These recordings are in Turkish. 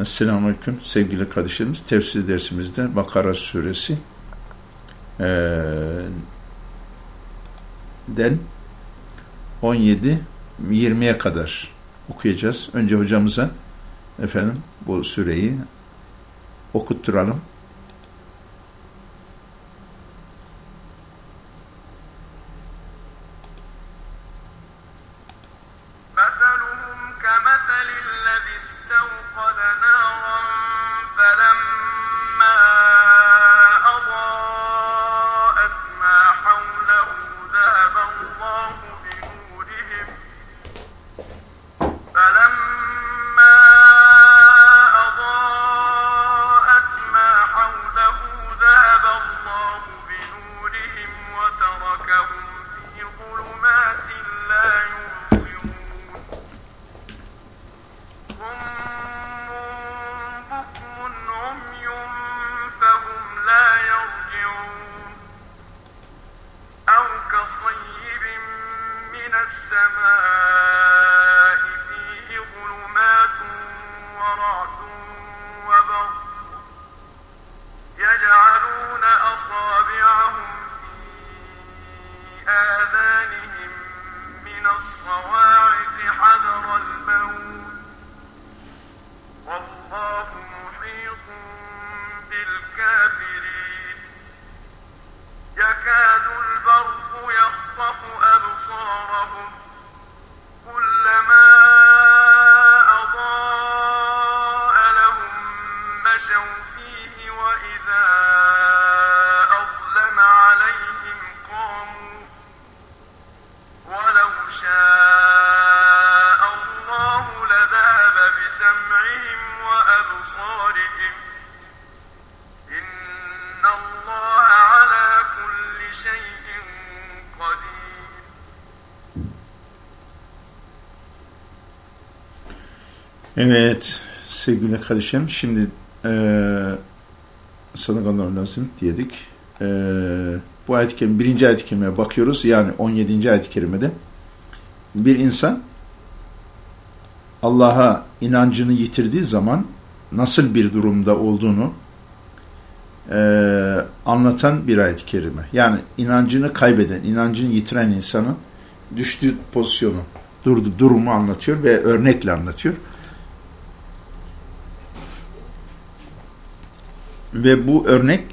Esselamu Aleyküm sevgili kardeşlerimiz. Tefsir dersimizde Bakara suresi e, den 17 20'ye kadar okuyacağız. Önce hocamıza efendim bu süreyi okutturalım. راجعون أو كصيب من السماء فيه ظلمات ورعد وبر يجعلون أصابعهم في آذانهم من الصواعق مشوا فيه وإذا أظلم عليهم قاموا ولو شاء الله لذهب بسمعهم وأبصارهم. إن الله على كل شيء قدير. Evet sevgili kardeşim şimdi sadakallahu lazım diyedik. E, bu ayet-i kerime, birinci ayet-i kerimeye bakıyoruz. Yani 17. ayet-i kerimede bir insan Allah'a inancını yitirdiği zaman nasıl bir durumda olduğunu e, anlatan bir ayet-i kerime. Yani inancını kaybeden, inancını yitiren insanın düştüğü pozisyonu, durdu, durumu anlatıyor ve örnekle anlatıyor. Ve bu örnek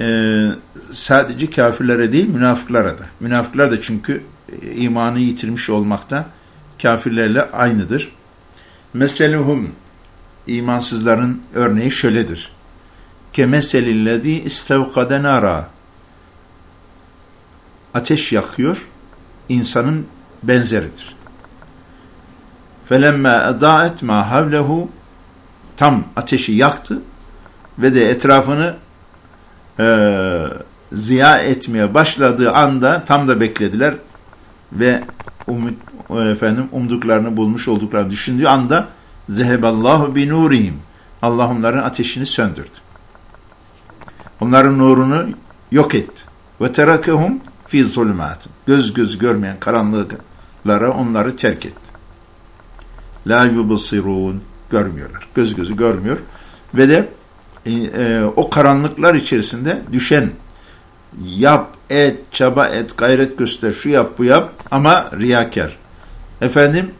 e, sadece kafirlere değil münafıklara da. Münafıklar da çünkü e, imanı yitirmiş olmakta kafirlerle aynıdır. Meseluhum imansızların örneği şöyledir. Kemeselillezî istevkade nara Ateş yakıyor, insanın benzeridir. Felemme edaet ma havlehu tam ateşi yaktı ve de etrafını e, ziya etmeye başladığı anda tam da beklediler ve umut, efendim umduklarını bulmuş olduklarını düşündüğü anda zeheballahu bi nurihim Allah onların ateşini söndürdü. Onların nurunu yok etti. Ve terakehum fi zulümat. Göz göz görmeyen karanlıklara onları terk etti. La yubsirun görmüyorlar. Göz gözü görmüyor ve de e, e, o karanlıklar içerisinde düşen yap, et, çaba et, gayret göster, şu yap, bu yap ama riyakar. Efendim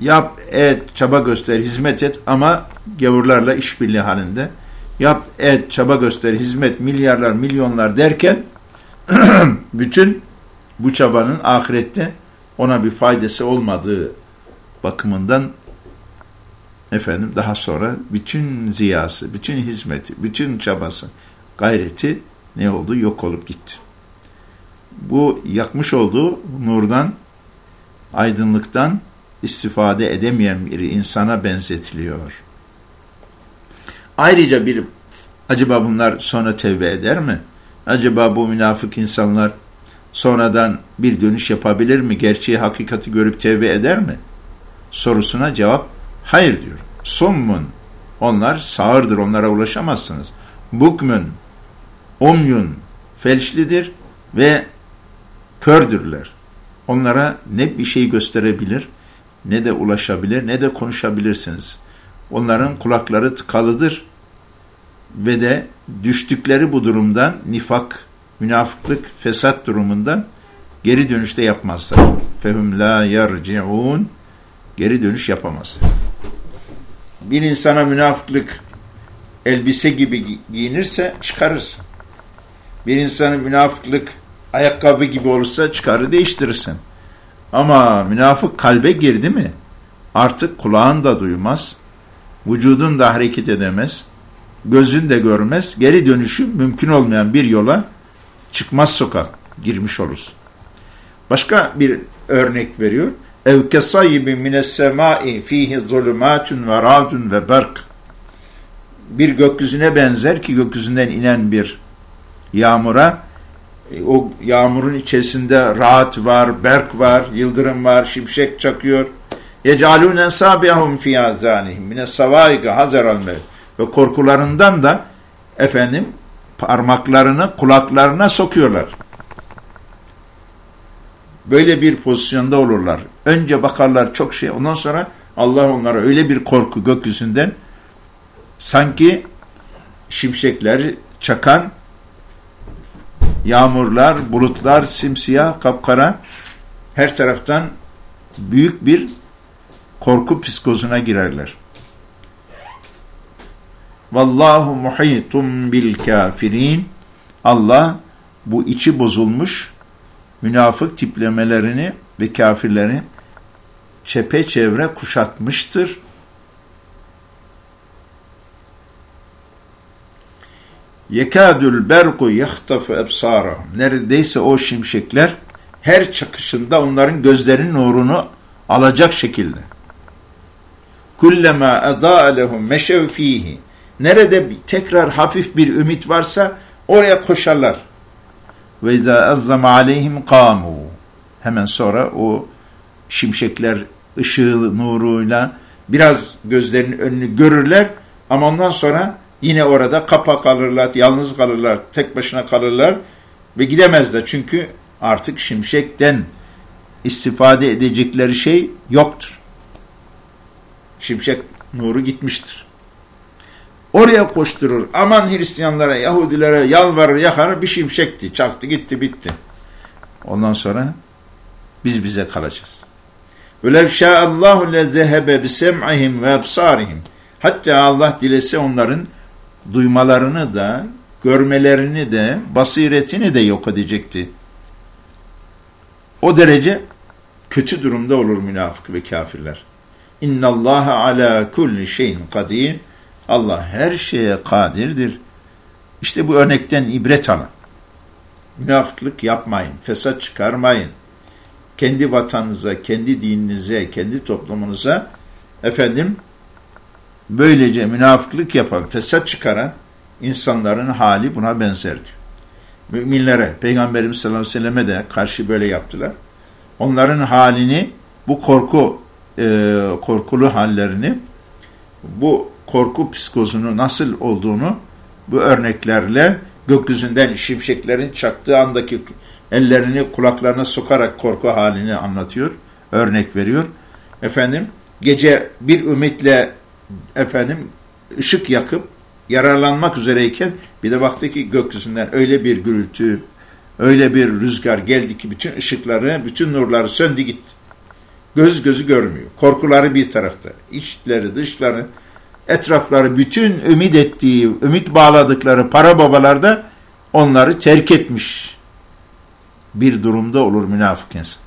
yap, et, çaba göster, hizmet et ama gavurlarla işbirliği halinde. Yap, et, çaba göster, hizmet, milyarlar, milyonlar derken bütün bu çabanın ahirette ona bir faydası olmadığı bakımından efendim daha sonra bütün ziyası, bütün hizmeti, bütün çabası, gayreti ne oldu? Yok olup gitti. Bu yakmış olduğu nurdan, aydınlıktan istifade edemeyen bir insana benzetiliyor. Ayrıca bir acaba bunlar sonra tevbe eder mi? Acaba bu münafık insanlar sonradan bir dönüş yapabilir mi? Gerçeği, hakikati görüp tevbe eder mi? Sorusuna cevap Hayır diyor. Summun. Onlar sağırdır. Onlara ulaşamazsınız. Bukmün. Umyun. Felçlidir ve kördürler. Onlara ne bir şey gösterebilir, ne de ulaşabilir, ne de konuşabilirsiniz. onların kulakları tıkalıdır ve de düştükleri bu durumdan nifak, münafıklık, fesat durumundan geri dönüşte yapmazlar. Fehum la yerciun geri dönüş yapamazlar. Bir insana münafıklık elbise gibi giyinirse çıkarırsın. Bir insanın münafıklık ayakkabı gibi olursa çıkarı değiştirirsin. Ama münafık kalbe girdi mi artık kulağın da duymaz, vücudun da hareket edemez, gözün de görmez, geri dönüşü mümkün olmayan bir yola çıkmaz sokak girmiş oluruz. Başka bir örnek veriyor ev kesaybin mines semai fihi zulümatun ve radun ve berk. Bir gökyüzüne benzer ki gökyüzünden inen bir yağmura e, o yağmurun içerisinde rahat var, berk var, yıldırım var, şimşek çakıyor. Yecalun ensabiyahum fi azanihim mine savaiga hazaran ve korkularından da efendim parmaklarını kulaklarına sokuyorlar. Böyle bir pozisyonda olurlar. Önce bakarlar çok şey, ondan sonra Allah onlara öyle bir korku gökyüzünden sanki şimşekler çakan yağmurlar, bulutlar simsiyah, kapkara her taraftan büyük bir korku psikozuna girerler. Vallahu muhitun bil kafirin. Allah bu içi bozulmuş münafık tiplemelerini ve kafirleri çepeçevre kuşatmıştır. Yekadül berku yahtafu ebsarahum. Neredeyse o şimşekler her çakışında onların gözlerinin nurunu alacak şekilde. Kullema edaa lehum meşev. Nerede tekrar hafif bir ümit varsa oraya koşarlar. Ve izâ azzama aleyhim kâmû. Hemen sonra o şimşekler ışığı nuruyla biraz gözlerinin önünü görürler ama ondan sonra yine orada kapa kalırlar, yalnız kalırlar, tek başına kalırlar ve gidemezler. Çünkü artık şimşekten istifade edecekleri şey yoktur. Şimşek nuru gitmiştir. Oraya koşturur. Aman Hristiyanlara, Yahudilere yalvarır, yakar bir şimşekti. Çaktı gitti bitti. Ondan sonra biz bize kalacağız. Şâallâhu le zehebe bisem'ihim ve ebsârihim. Hatta Allah dilese onların duymalarını da, görmelerini de, basiretini de yok edecekti. O derece kötü durumda olur münafık ve kafirler. İnna Allah ala kulli şeyin kadir. Allah her şeye kadirdir. İşte bu örnekten ibret alın. Münafıklık yapmayın, fesat çıkarmayın. Kendi vatanınıza, kendi dininize, kendi toplumunuza efendim böylece münafıklık yapan, fesat çıkaran insanların hali buna benzerdi. Müminlere, Peygamberimiz sallallahu aleyhi ve selleme de karşı böyle yaptılar. Onların halini, bu korku e, korkulu hallerini, bu korku psikozunu nasıl olduğunu bu örneklerle gökyüzünden şimşeklerin çaktığı andaki ellerini kulaklarına sokarak korku halini anlatıyor, örnek veriyor. Efendim gece bir ümitle efendim ışık yakıp yararlanmak üzereyken bir de baktı ki gökyüzünden öyle bir gürültü, öyle bir rüzgar geldi ki bütün ışıkları, bütün nurları söndü gitti. Göz gözü görmüyor. Korkuları bir tarafta. İçleri, dışları, etrafları, bütün ümit ettiği, ümit bağladıkları para babalar da onları terk etmiş bir durumda olur münafık insan.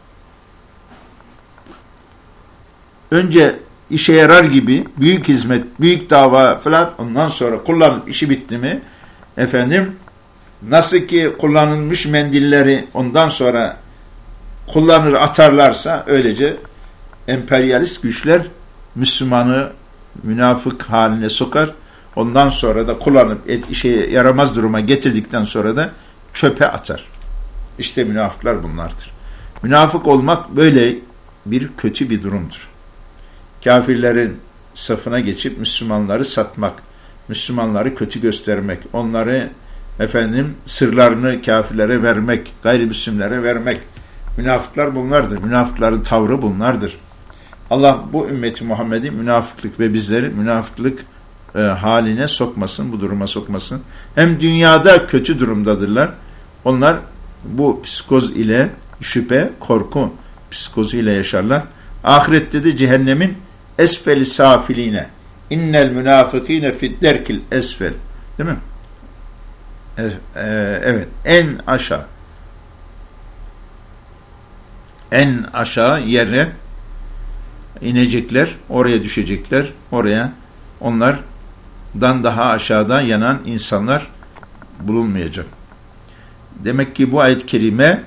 Önce işe yarar gibi büyük hizmet, büyük dava falan ondan sonra kullanıp işi bitti mi efendim nasıl ki kullanılmış mendilleri ondan sonra kullanır atarlarsa öylece emperyalist güçler Müslümanı münafık haline sokar. Ondan sonra da kullanıp et, işe yaramaz duruma getirdikten sonra da çöpe atar. İşte münafıklar bunlardır. Münafık olmak böyle bir kötü bir durumdur. Kafirlerin safına geçip Müslümanları satmak, Müslümanları kötü göstermek, onları efendim sırlarını kafirlere vermek, gayrimüslimlere vermek. Münafıklar bunlardır. Münafıkların tavrı bunlardır. Allah bu ümmeti Muhammed'i münafıklık ve bizleri münafıklık e, haline sokmasın, bu duruma sokmasın. Hem dünyada kötü durumdadırlar. Onlar bu psikoz ile şüphe, korku psikozu ile yaşarlar. Ahirette de cehennemin esfeli safiline innel münafıkine fidderkil esfel değil mi? E, e, evet en aşağı en aşağı yere inecekler, oraya düşecekler, oraya onlardan daha aşağıda yanan insanlar bulunmayacak. Demek ki bu ayet-i kerime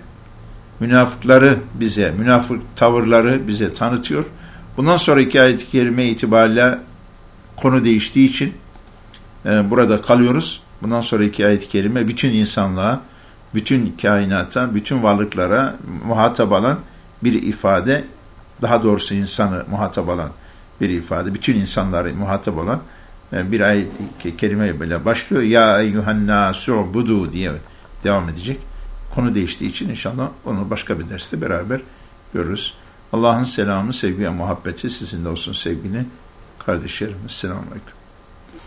münafıkları bize, münafık tavırları bize tanıtıyor. Bundan sonraki ayet-i kerime itibariyle konu değiştiği için e, burada kalıyoruz. Bundan sonraki ayet-i kerime bütün insanlığa, bütün kainata, bütün varlıklara muhatap alan bir ifade, daha doğrusu insanı muhatap alan bir ifade, bütün insanları muhatap olan e, bir ayet-i kerime ile başlıyor. Ya eyyuhennâsû budu diye devam edecek. Konu değiştiği için inşallah onu başka bir derste beraber görürüz. Allah'ın selamı, sevgi ve muhabbeti sizinle olsun sevgili kardeşlerim. Selamun Aleyküm.